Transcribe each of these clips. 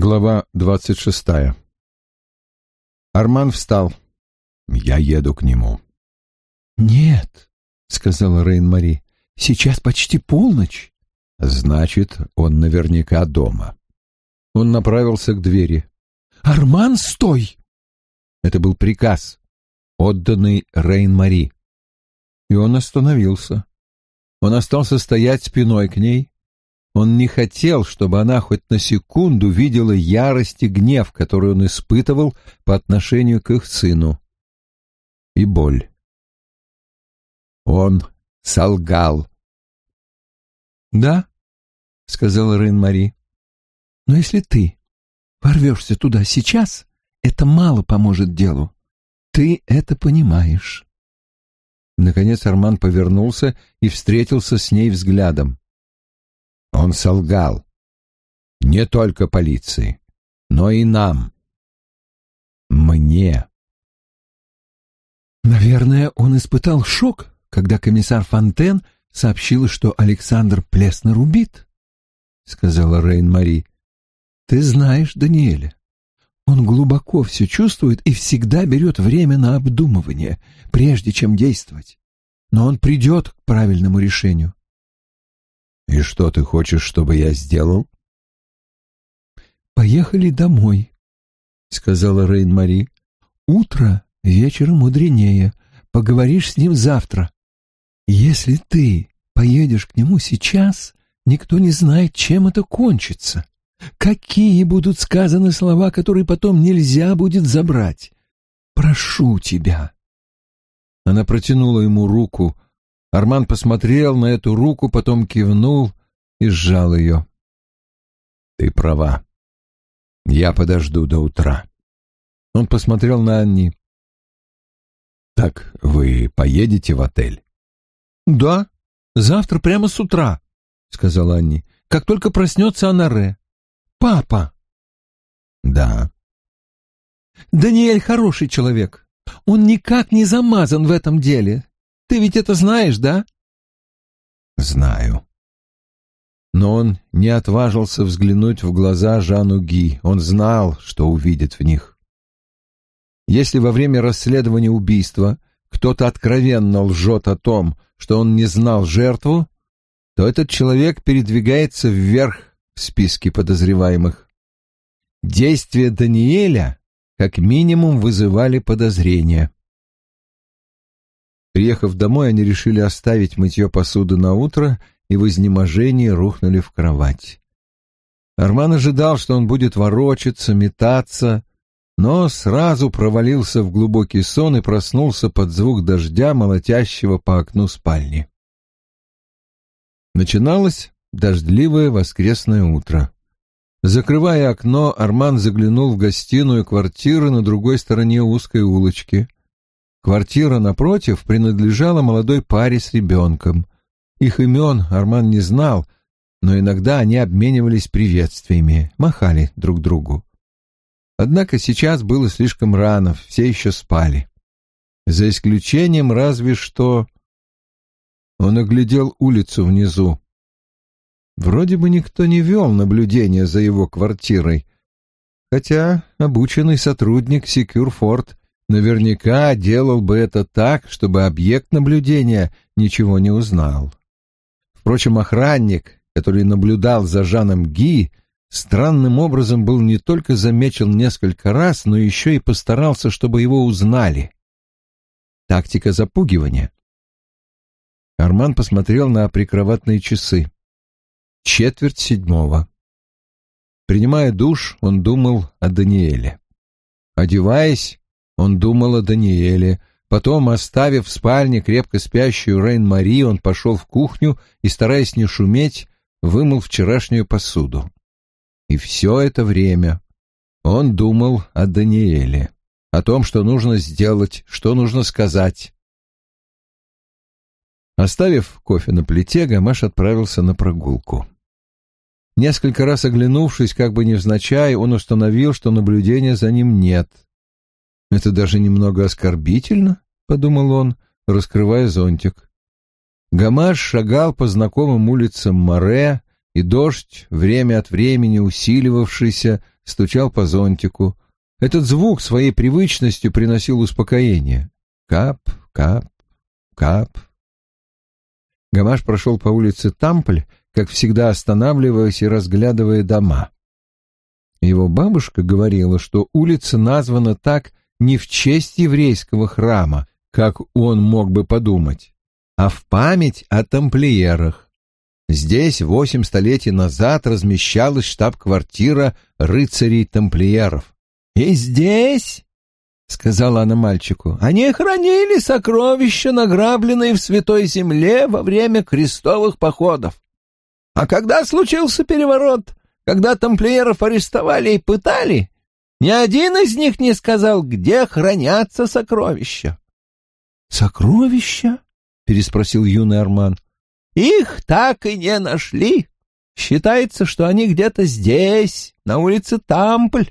Глава двадцать шестая Арман встал. «Я еду к нему». «Нет», — сказала Рейн-Мари, — «сейчас почти полночь». «Значит, он наверняка дома». Он направился к двери. «Арман, стой!» Это был приказ, отданный Рейн-Мари. И он остановился. Он остался стоять спиной к ней, он не хотел, чтобы она хоть на секунду видела ярость и гнев, который он испытывал по отношению к их сыну. И боль. Он солгал. «Да», — сказала Рейн-Мари, — «но если ты ворвешься туда сейчас, это мало поможет делу. Ты это понимаешь». Наконец Арман повернулся и встретился с ней взглядом. Он солгал. Не только полиции, но и нам. Мне. Наверное, он испытал шок, когда комиссар Фонтен сообщил, что Александр Плеснер убит, — сказала Рейн-Мари. Ты знаешь Даниэля. Он глубоко все чувствует и всегда берет время на обдумывание, прежде чем действовать. Но он придет к правильному решению. «И что ты хочешь, чтобы я сделал?» «Поехали домой», — сказала Рейн-Мари. «Утро вечера мудренее. Поговоришь с ним завтра. Если ты поедешь к нему сейчас, никто не знает, чем это кончится. Какие будут сказаны слова, которые потом нельзя будет забрать? Прошу тебя». Она протянула ему руку, — Арман посмотрел на эту руку, потом кивнул и сжал ее. «Ты права. Я подожду до утра». Он посмотрел на Анни. «Так вы поедете в отель?» «Да, завтра прямо с утра», — сказала Анни, — «как только проснется Анаре. Папа!» «Да». «Даниэль хороший человек. Он никак не замазан в этом деле. Ты ведь это знаешь, да? Знаю. Но он не отважился взглянуть в глаза Жану Ги. Он знал, что увидит в них. Если во время расследования убийства кто-то откровенно лжет о том, что он не знал жертву, то этот человек передвигается вверх в списке подозреваемых. Действия Даниэля как минимум вызывали подозрения. Приехав домой, они решили оставить мытье посуды на утро и в изнеможении рухнули в кровать. Арман ожидал, что он будет ворочаться, метаться, но сразу провалился в глубокий сон и проснулся под звук дождя, молотящего по окну спальни. Начиналось дождливое воскресное утро. Закрывая окно, Арман заглянул в гостиную квартиры на другой стороне узкой улочки. Квартира напротив принадлежала молодой паре с ребенком. Их имен Арман не знал, но иногда они обменивались приветствиями, махали друг другу. Однако сейчас было слишком рано, все еще спали. За исключением разве что... Он оглядел улицу внизу. Вроде бы никто не вел наблюдения за его квартирой, хотя обученный сотрудник Секюрфорд наверняка делал бы это так, чтобы объект наблюдения ничего не узнал. Впрочем, охранник, который наблюдал за Жаном Ги, странным образом был не только замечен несколько раз, но еще и постарался, чтобы его узнали. Тактика запугивания. Арман посмотрел на прикроватные часы. Четверть седьмого. Принимая душ, он думал о Даниэле. Одеваясь, он думал о Даниэле. Потом, оставив в спальне крепко спящую Рейн-Мари, он пошел в кухню и, стараясь не шуметь, вымыл вчерашнюю посуду. И все это время он думал о Даниэле, о том, что нужно сделать, что нужно сказать. Оставив кофе на плите, Гамаш отправился на прогулку. Несколько раз оглянувшись, как бы невзначай, он установил, что наблюдения за ним нет — это даже немного оскорбительно, — подумал он, раскрывая зонтик. Гамаш шагал по знакомым улицам Море, и дождь, время от времени усиливавшийся, стучал по зонтику. Этот звук своей привычностью приносил успокоение. Кап, кап, кап. Гамаш прошел по улице Тампль, как всегда останавливаясь и разглядывая дома. Его бабушка говорила, что улица названа так не в честь еврейского храма, как он мог бы подумать, а в память о тамплиерах. Здесь восемь столетий назад размещалась штаб-квартира рыцарей-тамплиеров. «И здесь, — сказала она мальчику, — они хранили сокровища, награбленные в Святой Земле во время крестовых походов. А когда случился переворот, когда тамплиеров арестовали и пытали, ни один из них не сказал, где хранятся сокровища. «Сокровища?» — переспросил юный Арман. «Их так и не нашли. Считается, что они где-то здесь, на улице Тампль».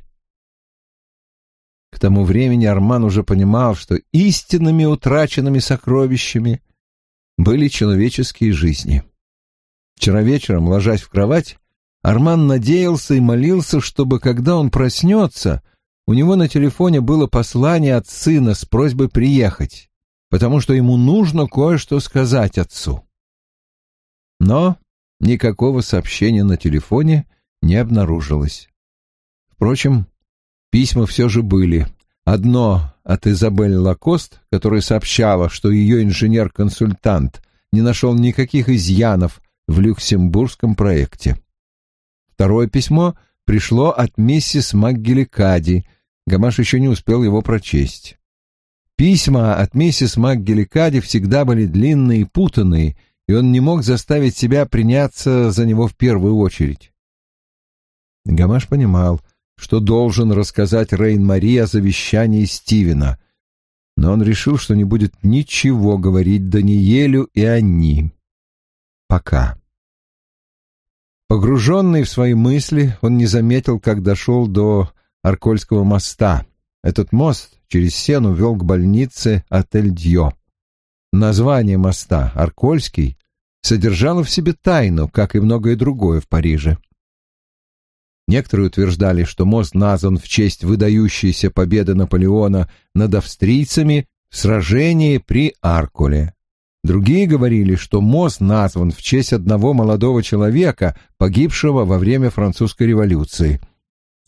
К тому времени Арман уже понимал, что истинными утраченными сокровищами были человеческие жизни. Вчера вечером, ложась в кровать, Арман надеялся и молился, чтобы, когда он проснется, у него на телефоне было послание от сына с просьбой приехать потому что ему нужно кое-что сказать отцу. Но никакого сообщения на телефоне не обнаружилось. Впрочем, письма все же были. Одно от Изабель Лакост, которая сообщала, что ее инженер-консультант не нашел никаких изъянов в люксембургском проекте. Второе письмо пришло от миссис МакГеликади. Гамаш еще не успел его прочесть. Письма от миссис МакГеликади всегда были длинные и путанные, и он не мог заставить себя приняться за него в первую очередь. Гамаш понимал, что должен рассказать Рейн-Мари о завещании Стивена, но он решил, что не будет ничего говорить Даниелю и они. Пока. Погруженный в свои мысли, он не заметил, как дошел до Аркольского моста. Этот мост через сену вел к больнице отель Дьо. Название моста «Аркольский» содержало в себе тайну, как и многое другое в Париже. Некоторые утверждали, что мост назван в честь выдающейся победы Наполеона над австрийцами в сражении при Аркуле. Другие говорили, что мост назван в честь одного молодого человека, погибшего во время французской революции.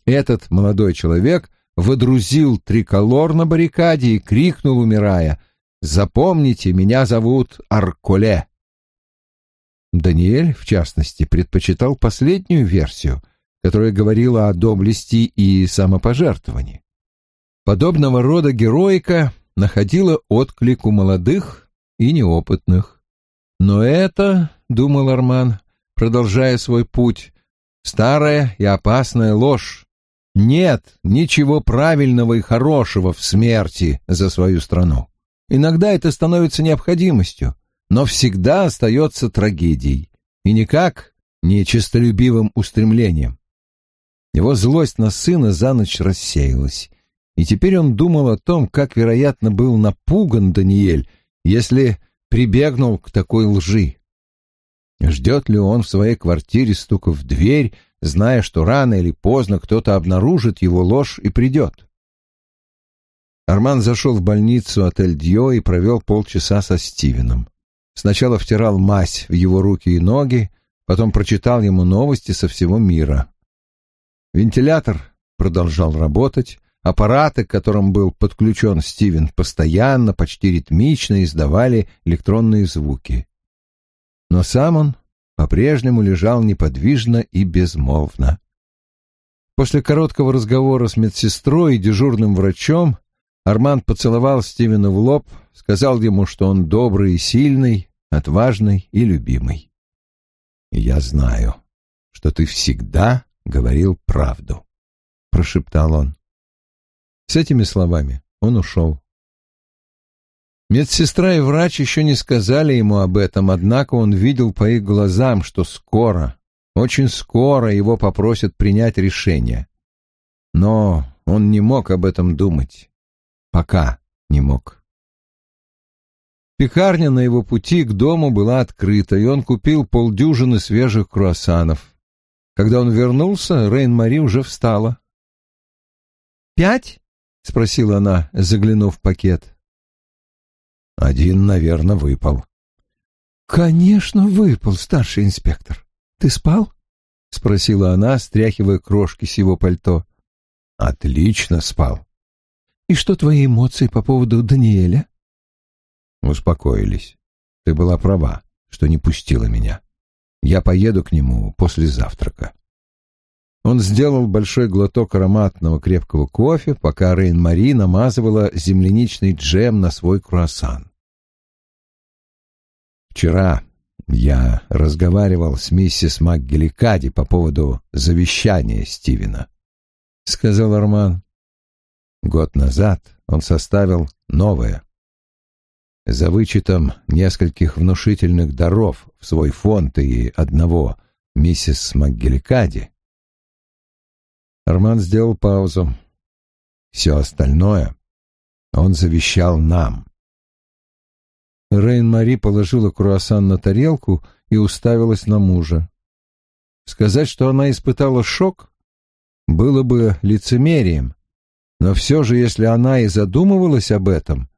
Этот молодой человек водрузил триколор на баррикаде и крикнул, умирая, «Запомните, меня зовут Арколе». Даниэль, в частности, предпочитал последнюю версию, которая говорила о доблести и самопожертвовании. Подобного рода героика находила отклик у молодых и неопытных. Но это, — думал Арман, продолжая свой путь, — старая и опасная ложь, нет ничего правильного и хорошего в смерти за свою страну. Иногда это становится необходимостью, но всегда остается трагедией, и никак не честолюбивым устремлением. Его злость на сына за ночь рассеялась, и теперь он думал о том, как, вероятно, был напуган Даниэль, если прибегнул к такой лжи. Ждет ли он в своей квартире, стука в дверь, зная, что рано или поздно кто-то обнаружит его ложь и придет. Арман зашел в больницу отель Дьо и провел полчаса со Стивеном. Сначала втирал мазь в его руки и ноги, потом прочитал ему новости со всего мира. Вентилятор продолжал работать, аппараты, к которым был подключен Стивен, постоянно, почти ритмично издавали электронные звуки. Но сам он по-прежнему лежал неподвижно и безмолвно. После короткого разговора с медсестрой и дежурным врачом Арманд поцеловал Стивена в лоб, сказал ему, что он добрый и сильный, отважный и любимый. «Я знаю, что ты всегда говорил правду», — прошептал он. С этими словами он ушел. Медсестра и врач еще не сказали ему об этом, однако он видел по их глазам, что скоро, очень скоро его попросят принять решение. Но он не мог об этом думать. Пока не мог. Пекарня на его пути к дому была открыта, и он купил полдюжины свежих круассанов. Когда он вернулся, Рейн-Мари уже встала. «Пять?» — спросила она, заглянув в пакет. «Один, наверное, выпал». «Конечно, выпал, старший инспектор. Ты спал?» — спросила она, стряхивая крошки с его пальто. «Отлично спал». «И что твои эмоции по поводу Даниэля?» «Успокоились. Ты была права, что не пустила меня. Я поеду к нему после завтрака». Он сделал большой глоток ароматного крепкого кофе, пока Рейн-Мари намазывала земляничный джем на свой круассан. «Вчера я разговаривал с миссис МакГеликади по поводу завещания Стивена», — сказал Арман. Год назад он составил новое. За вычетом нескольких внушительных даров в свой фонд и одного миссис МакГеликади, Арман сделал паузу. Все остальное он завещал нам. Рейн-Мари положила круассан на тарелку и уставилась на мужа. Сказать, что она испытала шок, было бы лицемерием, но все же, если она и задумывалась об этом,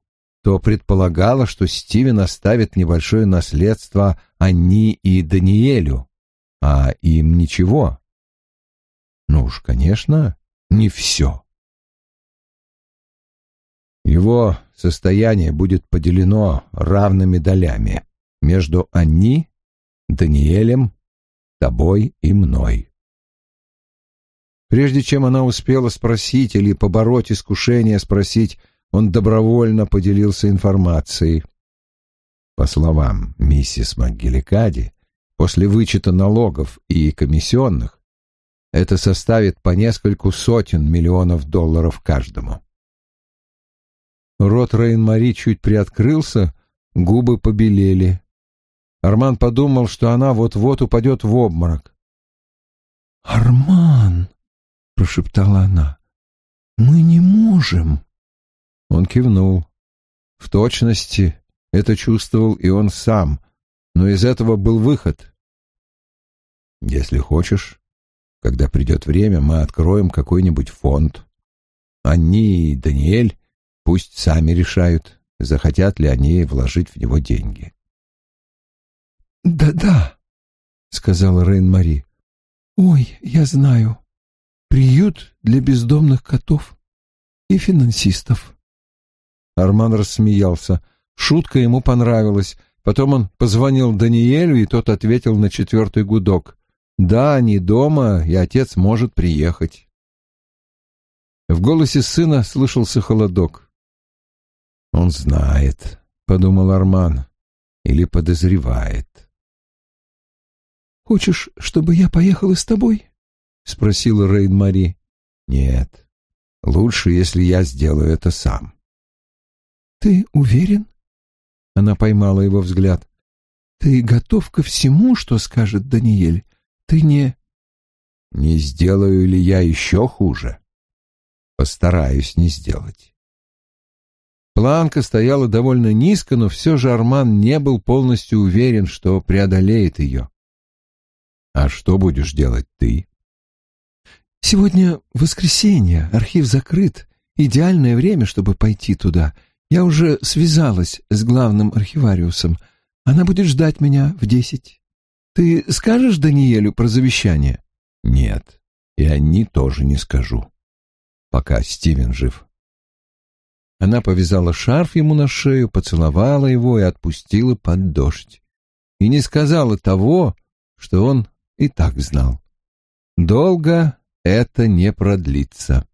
то предполагала, что Стивен оставит небольшое наследство Анни и Даниэлю, а им ничего. Ну уж, конечно, не все. Его состояние будет поделено равными долями между Анни, Даниэлем, тобой и мной. Прежде чем она успела спросить или побороть искушение спросить, он добровольно поделился информацией. По словам миссис МакГеликади, после вычета налогов и комиссионных это составит по нескольку сотен миллионов долларов каждому. Рот Рейн-Мари чуть приоткрылся, губы побелели. Арман подумал, что она вот-вот упадет в обморок. «Арман!» — прошептала она. «Мы не можем!» Он кивнул. В точности это чувствовал и он сам, но из этого был выход. «Если хочешь, когда придет время, мы откроем какой-нибудь фонд. Они и Даниэль пусть сами решают, захотят ли они вложить в него деньги. «Да-да», — сказала Рейн-Мари. «Ой, я знаю. Приют для бездомных котов и финансистов». Арман рассмеялся. Шутка ему понравилась. Потом он позвонил Даниэлю, и тот ответил на четвертый гудок. Да, они дома, и отец может приехать. В голосе сына слышался холодок. «Он знает», — подумал Арман, — «или подозревает». «Хочешь, чтобы я поехала с тобой?» — спросила Рейн-Мари. «Нет, лучше, если я сделаю это сам». «Ты уверен?» Она поймала его взгляд. «Ты готов ко всему, что скажет Даниэль? Ты не... Не сделаю ли я еще хуже? Постараюсь не сделать. Планка стояла довольно низко, но все же Арман не был полностью уверен, что преодолеет ее. «А что будешь делать ты?» «Сегодня воскресенье, архив закрыт. Идеальное время, чтобы пойти туда. Я уже связалась с главным архивариусом. Она будет ждать меня в десять». Ты скажешь Даниэлю про завещание? Нет, и они тоже не скажу. Пока Стивен жив. Она повязала шарф ему на шею, поцеловала его и отпустила под дождь. И не сказала того, что он и так знал. Долго это не продлится.